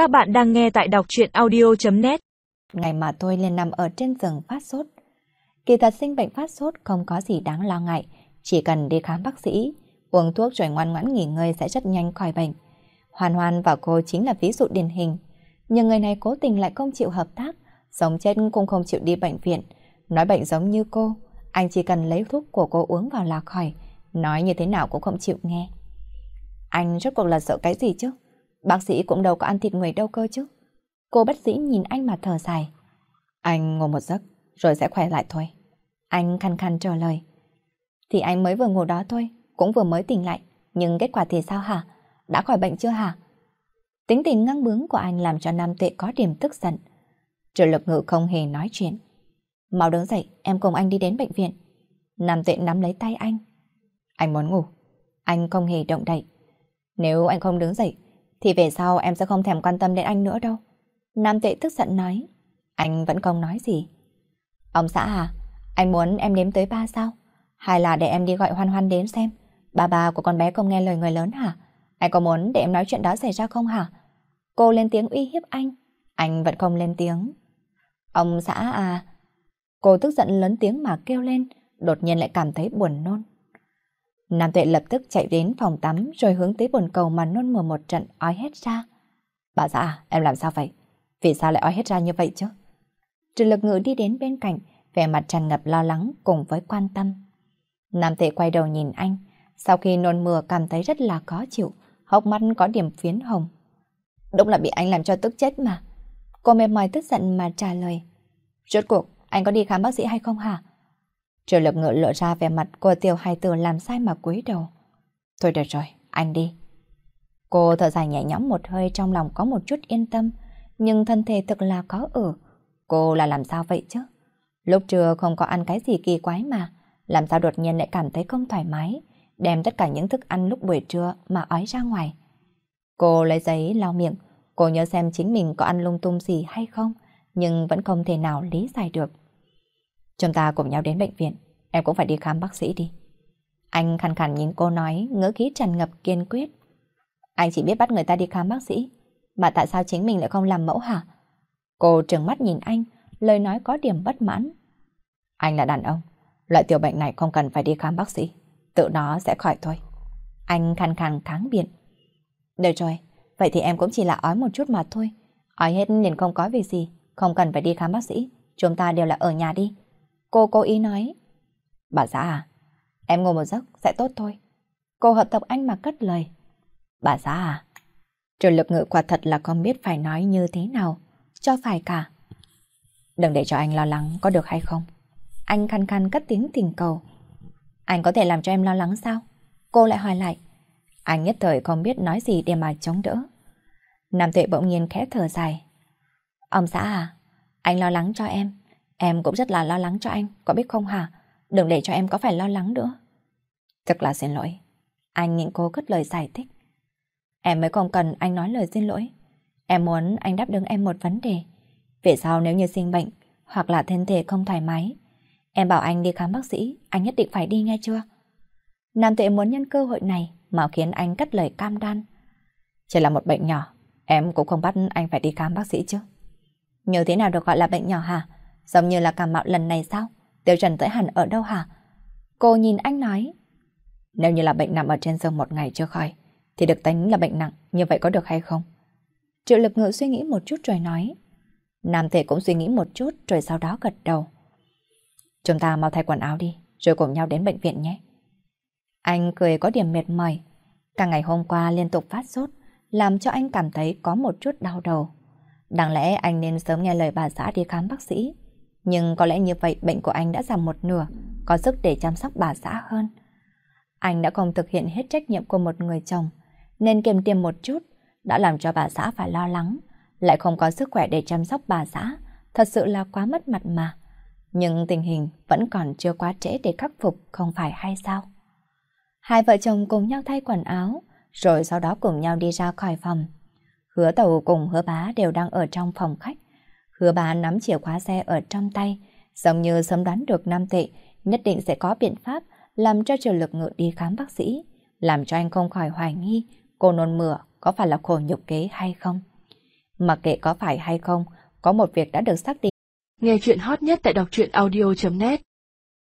Các bạn đang nghe tại đọc truyện audio.net Ngày mà tôi lên nằm ở trên giường phát sốt. Kỳ thật sinh bệnh phát sốt không có gì đáng lo ngại, chỉ cần đi khám bác sĩ, uống thuốc rồi ngoan ngoãn nghỉ ngơi sẽ rất nhanh khỏi bệnh. Hoàn Hoàn và cô chính là ví dụ điển hình. Nhưng người này cố tình lại không chịu hợp tác, sống chết cũng không chịu đi bệnh viện. Nói bệnh giống như cô, anh chỉ cần lấy thuốc của cô uống vào là khỏi, nói như thế nào cũng không chịu nghe. Anh rốt cuộc là sợ cái gì chứ? Bác sĩ cũng đâu có ăn thịt người đâu cơ chứ. Cô bác sĩ nhìn anh mà thở dài. Anh ngủ một giấc, rồi sẽ khỏe lại thôi. Anh khăn khăn trả lời. Thì anh mới vừa ngủ đó thôi, cũng vừa mới tỉnh lại. Nhưng kết quả thì sao hả? Đã khỏi bệnh chưa hả? Tính tình ngang bướng của anh làm cho Nam Tuệ có điểm tức giận. Triệu lực ngự không hề nói chuyện. Mau đứng dậy, em cùng anh đi đến bệnh viện. Nam Tuệ nắm lấy tay anh. Anh muốn ngủ. Anh không hề động đậy. Nếu anh không đứng dậy, thì về sau em sẽ không thèm quan tâm đến anh nữa đâu. Nam Tuệ tức giận nói. Anh vẫn không nói gì. Ông xã à, anh muốn em đếm tới ba sao? Hay là để em đi gọi hoan hoan đến xem? Ba ba của con bé không nghe lời người lớn hả? Anh có muốn để em nói chuyện đó xảy ra không hả? Cô lên tiếng uy hiếp anh. Anh vẫn không lên tiếng. Ông xã à... Cô tức giận lớn tiếng mà kêu lên, đột nhiên lại cảm thấy buồn nôn. Nam Tuệ lập tức chạy đến phòng tắm rồi hướng tới bồn cầu mà nôn mửa một trận ói hết ra. Bà xã, em làm sao vậy? Vì sao lại ói hết ra như vậy chứ? Trừ lực ngữ đi đến bên cạnh, vẻ mặt tràn ngập lo lắng cùng với quan tâm. Nam Tuệ quay đầu nhìn anh, sau khi nôn mửa cảm thấy rất là khó chịu, hốc mắt có điểm phiến hồng. Đúng là bị anh làm cho tức chết mà. Cô mệt mỏi tức giận mà trả lời. Rốt cuộc, anh có đi khám bác sĩ hay không hả? Triệu lập ngựa lộ ra vẻ mặt của tiểu hai tử làm sai mà cúi đầu. Thôi được rồi, anh đi. Cô thở dài nhẹ nhõm một hơi trong lòng có một chút yên tâm, nhưng thân thể thực là có ở. Cô là làm sao vậy chứ? Lúc trưa không có ăn cái gì kỳ quái mà, làm sao đột nhiên lại cảm thấy không thoải mái, đem tất cả những thức ăn lúc buổi trưa mà ói ra ngoài. Cô lấy giấy lau miệng, cô nhớ xem chính mình có ăn lung tung gì hay không, nhưng vẫn không thể nào lý giải được. Chúng ta cùng nhau đến bệnh viện, em cũng phải đi khám bác sĩ đi. Anh khàn khàn nhìn cô nói, ngữ khí tràn ngập kiên quyết. Anh chỉ biết bắt người ta đi khám bác sĩ, mà tại sao chính mình lại không làm mẫu hả? Cô trừng mắt nhìn anh, lời nói có điểm bất mãn. Anh là đàn ông, loại tiểu bệnh này không cần phải đi khám bác sĩ, tự nó sẽ khỏi thôi. Anh khàn khàn kháng biện. Được rồi, vậy thì em cũng chỉ là ói một chút mà thôi. Ói hết liền không có việc gì, không cần phải đi khám bác sĩ, chúng ta đều là ở nhà đi. Cô cố ý nói. Bà xã dạ à, em ngồi một giấc sẽ tốt thôi. Cô hợp tập anh mà cất lời. Bà xã dạ à, trường lực ngự quả thật là không biết phải nói như thế nào, cho phải cả. Đừng để cho anh lo lắng có được hay không. Anh khăn khăn cất tiếng tình cầu. Anh có thể làm cho em lo lắng sao? Cô lại hỏi lại. Anh nhất thời không biết nói gì để mà chống đỡ. Nam tuệ bỗng nhiên khẽ thở dài. Ông xã à, anh lo lắng cho em. Em cũng rất là lo lắng cho anh, có biết không hả? Đừng để cho em có phải lo lắng nữa. Thật là xin lỗi. Anh nhịn cô cất lời giải thích. Em mới không cần anh nói lời xin lỗi. Em muốn anh đáp ứng em một vấn đề. Về sau nếu như sinh bệnh hoặc là thân thể không thoải mái, em bảo anh đi khám bác sĩ, anh nhất định phải đi nghe chưa? Nam tuệ muốn nhân cơ hội này mà khiến anh cất lời cam đoan. Chỉ là một bệnh nhỏ, em cũng không bắt anh phải đi khám bác sĩ chứ. Như thế nào được gọi là bệnh nhỏ hả? Giống như là cảm mạo lần này sao? Tiêu Trần tới hẳn ở đâu hả? Cô nhìn anh nói. Nếu như là bệnh nằm ở trên giường một ngày chưa khỏi, thì được tính là bệnh nặng, như vậy có được hay không? Triệu lực ngự suy nghĩ một chút rồi nói. Nam thể cũng suy nghĩ một chút rồi sau đó gật đầu. Chúng ta mau thay quần áo đi, rồi cùng nhau đến bệnh viện nhé. Anh cười có điểm mệt mỏi. Cả ngày hôm qua liên tục phát sốt, làm cho anh cảm thấy có một chút đau đầu. Đáng lẽ anh nên sớm nghe lời bà xã đi khám bác sĩ. Nhưng có lẽ như vậy bệnh của anh đã giảm một nửa, có sức để chăm sóc bà xã hơn. Anh đã không thực hiện hết trách nhiệm của một người chồng, nên kiềm tiêm một chút, đã làm cho bà xã phải lo lắng, lại không có sức khỏe để chăm sóc bà xã, thật sự là quá mất mặt mà. Nhưng tình hình vẫn còn chưa quá trễ để khắc phục, không phải hay sao? Hai vợ chồng cùng nhau thay quần áo, rồi sau đó cùng nhau đi ra khỏi phòng. Hứa tàu cùng hứa bá đều đang ở trong phòng khách, Hứa bà nắm chìa khóa xe ở trong tay, giống như sớm đoán được Nam Tệ, nhất định sẽ có biện pháp làm cho triệu Lực Ngự đi khám bác sĩ, làm cho anh không khỏi hoài nghi cô nôn mửa có phải là khổ nhục kế hay không. Mặc kệ có phải hay không, có một việc đã được xác định. Nghe chuyện hot nhất tại đọc truyện audio.net